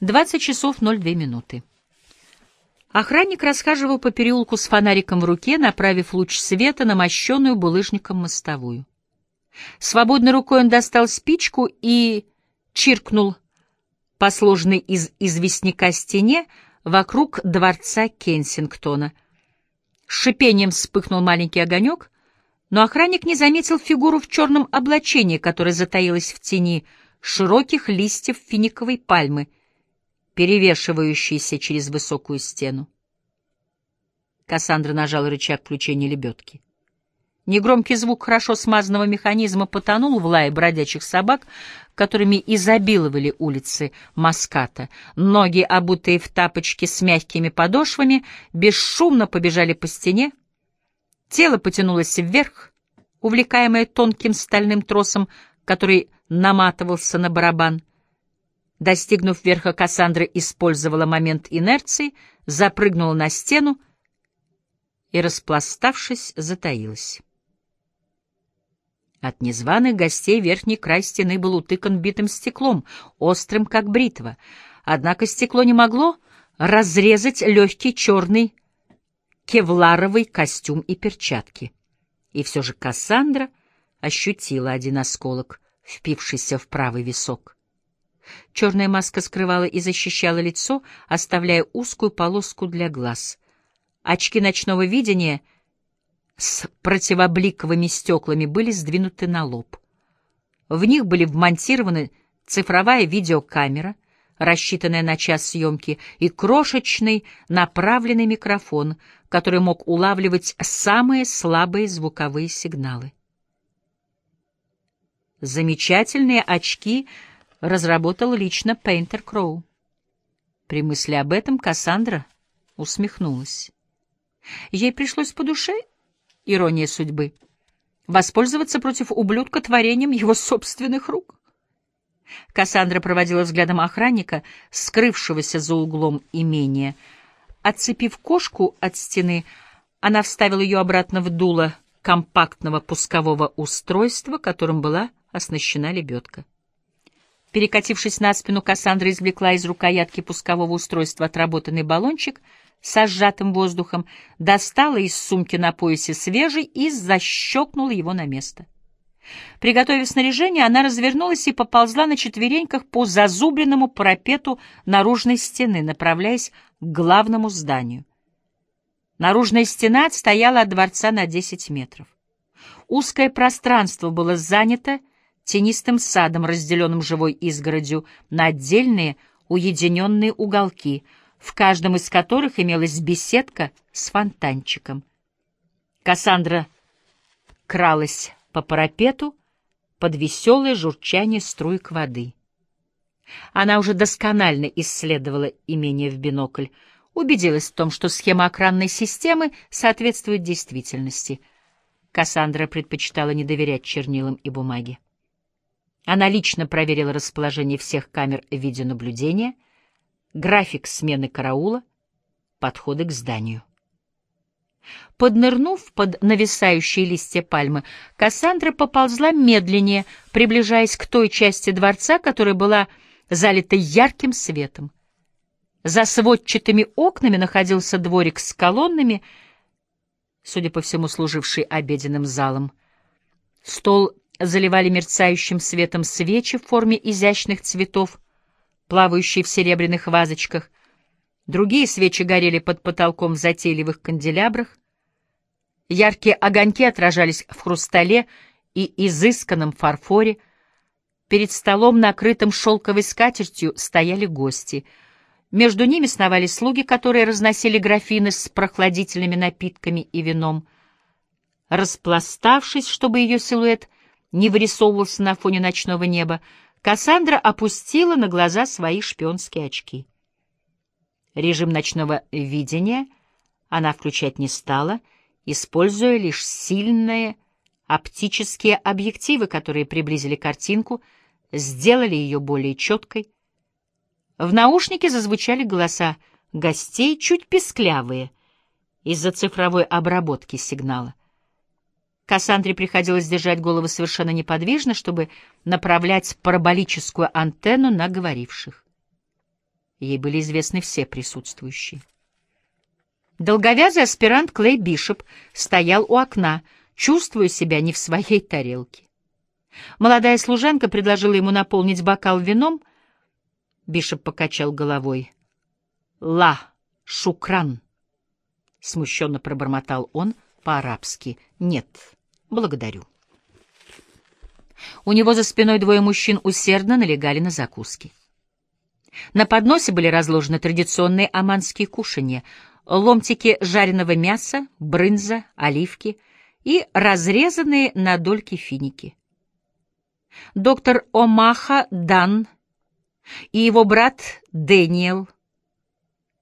20 часов 02 минуты. Охранник расхаживал по переулку с фонариком в руке, направив луч света на мощенную булыжником мостовую. Свободной рукой он достал спичку и чиркнул по сложенной из известняка стене вокруг дворца Кенсингтона. С шипением вспыхнул маленький огонек, но охранник не заметил фигуру в черном облачении, которая затаилась в тени широких листьев финиковой пальмы — перевешивающийся через высокую стену. Кассандра нажала рычаг включения лебедки. Негромкий звук хорошо смазанного механизма потонул в лае бродячих собак, которыми изобиловали улицы Маската. Ноги, обутые в тапочки с мягкими подошвами, бесшумно побежали по стене. Тело потянулось вверх, увлекаемое тонким стальным тросом, который наматывался на барабан. Достигнув верха, Кассандра использовала момент инерции, запрыгнула на стену и, распластавшись, затаилась. От незваных гостей верхний край стены был утыкан битым стеклом, острым, как бритва. Однако стекло не могло разрезать легкий черный кевларовый костюм и перчатки. И все же Кассандра ощутила один осколок, впившийся в правый висок. Черная маска скрывала и защищала лицо, оставляя узкую полоску для глаз. Очки ночного видения с противобликовыми стеклами были сдвинуты на лоб. В них были вмонтированы цифровая видеокамера, рассчитанная на час съемки, и крошечный направленный микрофон, который мог улавливать самые слабые звуковые сигналы. Замечательные очки — разработал лично Пейнтер Кроу. При мысли об этом Кассандра усмехнулась. Ей пришлось по душе, ирония судьбы, воспользоваться против ублюдка творением его собственных рук. Кассандра проводила взглядом охранника, скрывшегося за углом имения. Отцепив кошку от стены, она вставила ее обратно в дуло компактного пускового устройства, которым была оснащена лебедка. Перекатившись на спину, Кассандра извлекла из рукоятки пускового устройства отработанный баллончик со сжатым воздухом, достала из сумки на поясе свежий и защелкнула его на место. Приготовив снаряжение, она развернулась и поползла на четвереньках по зазубренному парапету наружной стены, направляясь к главному зданию. Наружная стена отстояла от дворца на 10 метров. Узкое пространство было занято тенистым садом, разделенным живой изгородью на отдельные уединенные уголки, в каждом из которых имелась беседка с фонтанчиком. Кассандра кралась по парапету под веселое журчание струек воды. Она уже досконально исследовала имение в бинокль, убедилась в том, что схема охранной системы соответствует действительности. Кассандра предпочитала не доверять чернилам и бумаге. Она лично проверила расположение всех камер видеонаблюдения, график смены караула, подходы к зданию. Поднырнув под нависающие листья пальмы, Кассандра поползла медленнее, приближаясь к той части дворца, которая была залита ярким светом. За сводчатыми окнами находился дворик с колоннами, судя по всему, служивший обеденным залом. Стол заливали мерцающим светом свечи в форме изящных цветов, плавающие в серебряных вазочках. Другие свечи горели под потолком в затейливых канделябрах. Яркие огоньки отражались в хрустале и изысканном фарфоре. Перед столом, накрытым шелковой скатертью, стояли гости. Между ними сновали слуги, которые разносили графины с прохладительными напитками и вином. Распластавшись, чтобы ее силуэт не вырисовывался на фоне ночного неба, Кассандра опустила на глаза свои шпионские очки. Режим ночного видения она включать не стала, используя лишь сильные оптические объективы, которые приблизили картинку, сделали ее более четкой. В наушнике зазвучали голоса гостей, чуть песклявые, из-за цифровой обработки сигнала. Кассандре приходилось держать голову совершенно неподвижно, чтобы направлять параболическую антенну на говоривших. Ей были известны все присутствующие. Долговязый аспирант Клей Бишоп стоял у окна, чувствуя себя не в своей тарелке. Молодая служанка предложила ему наполнить бокал вином. Бишоп покачал головой. «Ла, шукран!» — смущенно пробормотал он по-арабски. «Нет, благодарю». У него за спиной двое мужчин усердно налегали на закуски. На подносе были разложены традиционные оманские кушанья — ломтики жареного мяса, брынза, оливки и разрезанные на дольки финики. Доктор Омаха Дан и его брат Дэниел.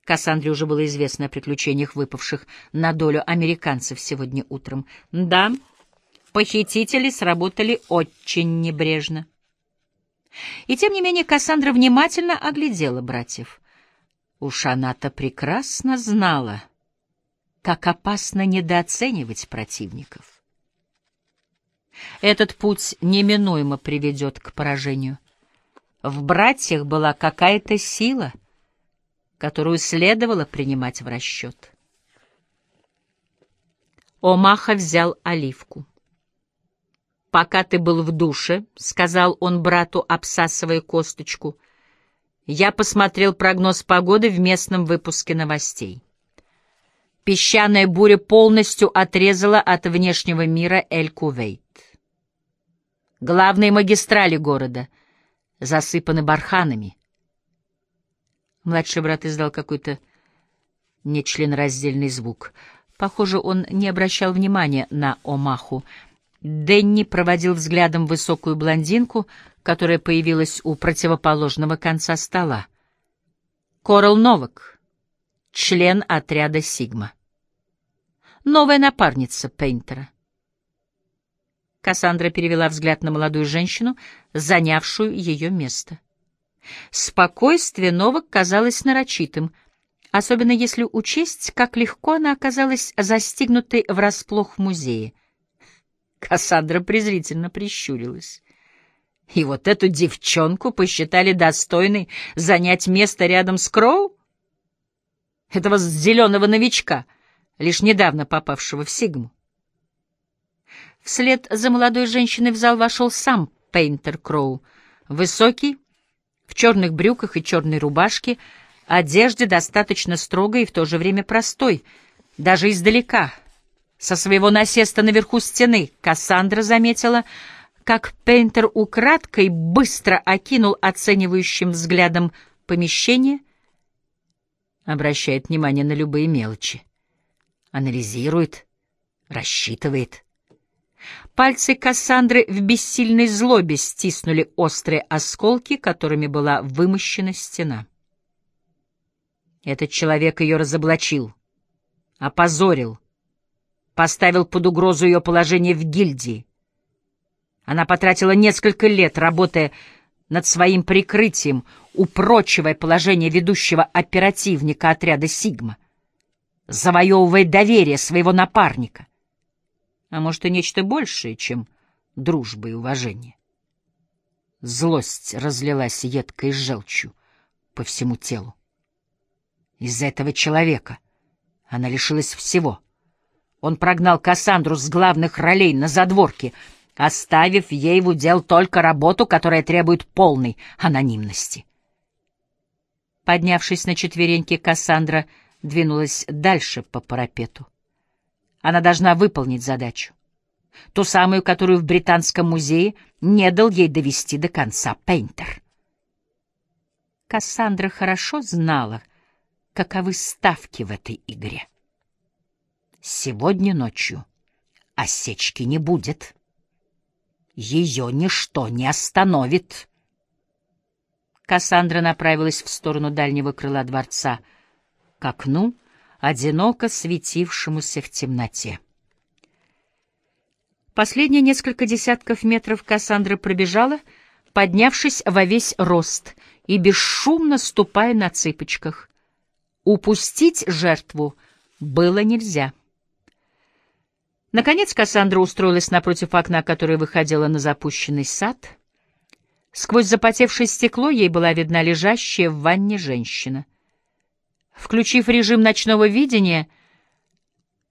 Кассандре уже было известно о приключениях, выпавших на долю американцев сегодня утром. Да, похитители сработали очень небрежно. И тем не менее Кассандра внимательно оглядела братьев. Уж она-то прекрасно знала, как опасно недооценивать противников. Этот путь неминуемо приведет к поражению. В братьях была какая-то сила, которую следовало принимать в расчет. Омаха взял оливку. «Пока ты был в душе», — сказал он брату, обсасывая косточку, — «я посмотрел прогноз погоды в местном выпуске новостей. Песчаная буря полностью отрезала от внешнего мира Эль-Кувейт. Главные магистрали города засыпаны барханами». Младший брат издал какой-то нечленораздельный звук. Похоже, он не обращал внимания на Омаху — Денни проводил взглядом высокую блондинку, которая появилась у противоположного конца стола. Корал Новак, член отряда «Сигма». Новая напарница Пейнтера. Кассандра перевела взгляд на молодую женщину, занявшую ее место. Спокойствие Новак казалось нарочитым, особенно если учесть, как легко она оказалась застигнутой врасплох в музее — Кассандра презрительно прищурилась. И вот эту девчонку посчитали достойной занять место рядом с Кроу? Этого зеленого новичка, лишь недавно попавшего в Сигму. Вслед за молодой женщиной в зал вошел сам Пейнтер Кроу, высокий, в черных брюках и черной рубашке, одежде достаточно строгой и в то же время простой, даже издалека — со своего насеста наверху стены Кассандра заметила, как Пейнтер украдкой быстро окинул оценивающим взглядом помещение, обращает внимание на любые мелочи, анализирует, рассчитывает. Пальцы Кассандры в бессильной злобе стиснули острые осколки, которыми была вымощена стена. Этот человек ее разоблачил, опозорил, поставил под угрозу ее положение в гильдии. Она потратила несколько лет, работая над своим прикрытием, упрочивая положение ведущего оперативника отряда «Сигма», завоевывая доверие своего напарника. А может, и нечто большее, чем дружба и уважение. Злость разлилась едкой желчью по всему телу. Из-за этого человека она лишилась всего — он прогнал Кассандру с главных ролей на задворке, оставив ей в удел только работу, которая требует полной анонимности. Поднявшись на четвереньки, Кассандра двинулась дальше по парапету. Она должна выполнить задачу. Ту самую, которую в Британском музее не дал ей довести до конца Пейнтер. Кассандра хорошо знала, каковы ставки в этой игре. Сегодня ночью осечки не будет. Ее ничто не остановит. Кассандра направилась в сторону дальнего крыла дворца, к окну, одиноко светившемуся в темноте. Последние несколько десятков метров Кассандра пробежала, поднявшись во весь рост и бесшумно ступая на цыпочках. Упустить жертву было нельзя. Наконец Кассандра устроилась напротив окна, которое выходило на запущенный сад. Сквозь запотевшее стекло ей была видна лежащая в ванне женщина. Включив режим ночного видения,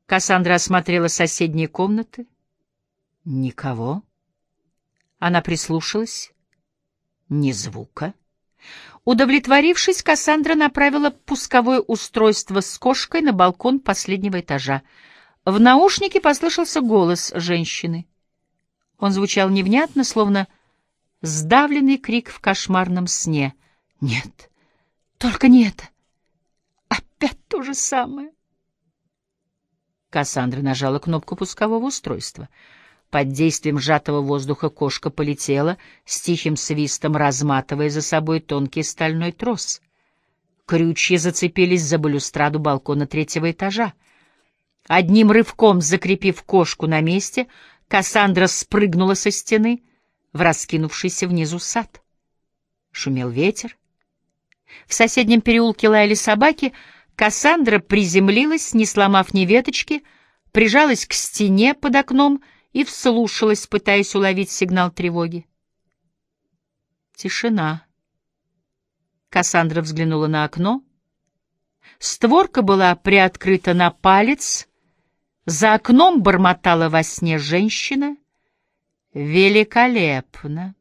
Кассандра осмотрела соседние комнаты. Никого. Она прислушалась. Ни звука. Удовлетворившись, Кассандра направила пусковое устройство с кошкой на балкон последнего этажа. В наушнике послышался голос женщины. Он звучал невнятно, словно сдавленный крик в кошмарном сне. «Нет, только не это! Опять то же самое!» Кассандра нажала кнопку пускового устройства. Под действием сжатого воздуха кошка полетела, с тихим свистом разматывая за собой тонкий стальной трос. Крючья зацепились за балюстраду балкона третьего этажа. Одним рывком закрепив кошку на месте, Кассандра спрыгнула со стены в раскинувшийся внизу сад. Шумел ветер. В соседнем переулке лаяли собаки. Кассандра приземлилась, не сломав ни веточки, прижалась к стене под окном и вслушалась, пытаясь уловить сигнал тревоги. Тишина. Кассандра взглянула на окно. Створка была приоткрыта на палец — за окном бормотала во сне женщина. Великолепно!